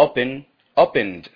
open, opened.